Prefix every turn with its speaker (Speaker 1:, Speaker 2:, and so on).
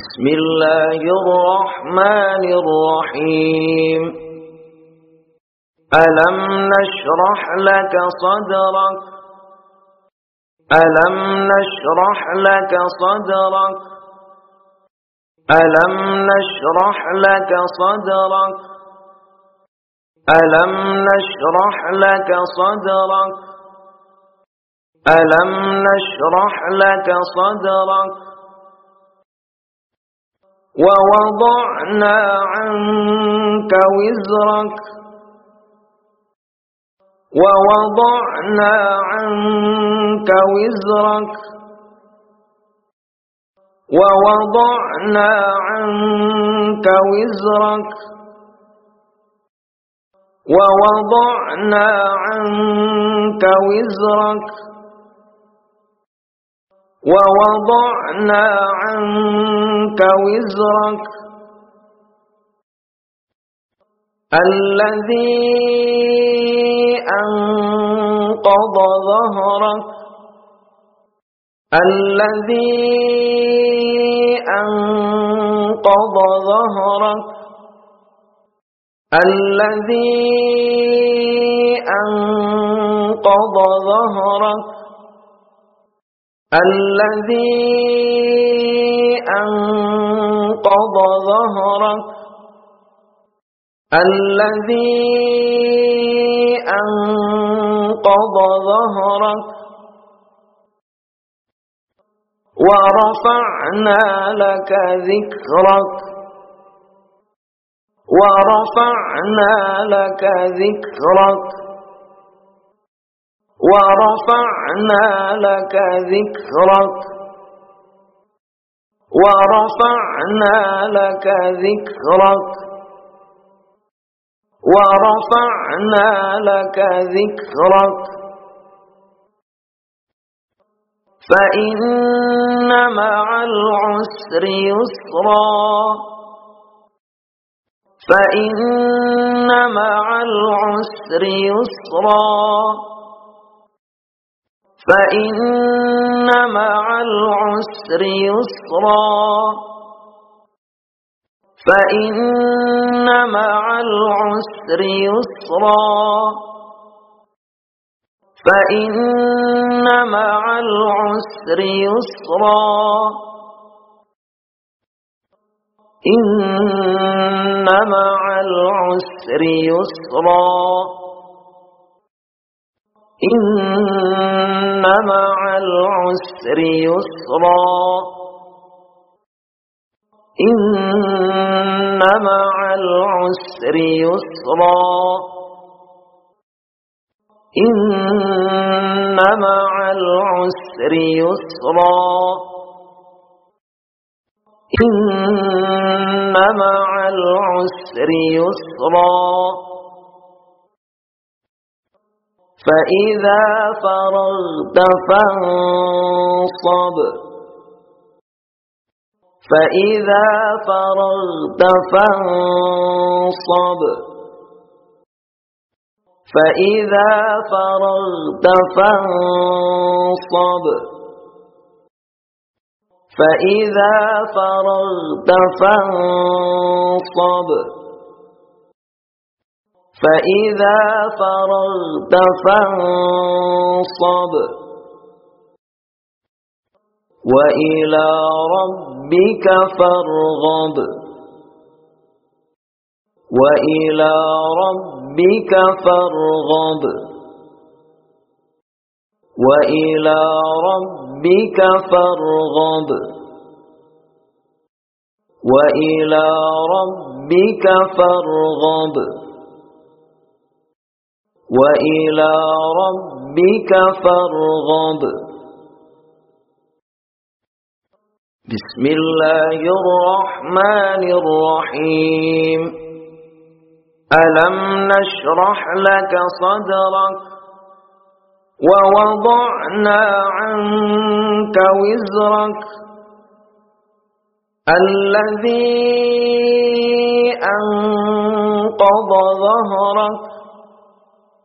Speaker 1: بسم الله الرحمن الرحيم. ألم نشرح لك صدرك؟ ألم نشرح لك صدرك؟ ألم نشرح لك صدرك؟ ألم نشرح لك صدرك؟ ألم نشرح لك صدرك؟ ووضعنا عنك وزرك. ووضعنا عنك وزرك. ووضعنا عنك وزرك. ووضعنا عنك وزرك. ووضعنا عنك وزرك. الذي أنقض ظهرك. الذي أنقض ظهرك. الذي أنقض ظهرك. الذي أنقض ظهرك الذي أنقض ظهرك ورفعنا لك ذكرك. ورفعنا لك ذكرك. ورفعنا لك ذكرك. ورفعنا لك ذكرك. ورفعنا لك ذكرك. فإن مع العسر يسرا. فإن مع العسر يسرا. فإن مع العسر يسرا. فإن مع العسر يسرا. فإن مع العسر يسرا. إن مع العسر يسرا. إن مع العسر يسرا. إن مع العسر يسرا. إن مع العسر يسرا. إن مع العسر يسرا. فإذا فرغت فانصب. فإذا فرغت فانصب. فإذا فرغت فانصب. فإذا فرغت فانصب. فإذا فرغت فانصب وإلى ربك فارغب وإلى ربك فارغب وإلى ربك فارغب وإلى ربك فارغب وإلى ربك فارغب. بسم الله الرحمن الرحيم. ألم نشرح لك صدرك ووضعنا عنك وزرك الذي أنقض ظهرك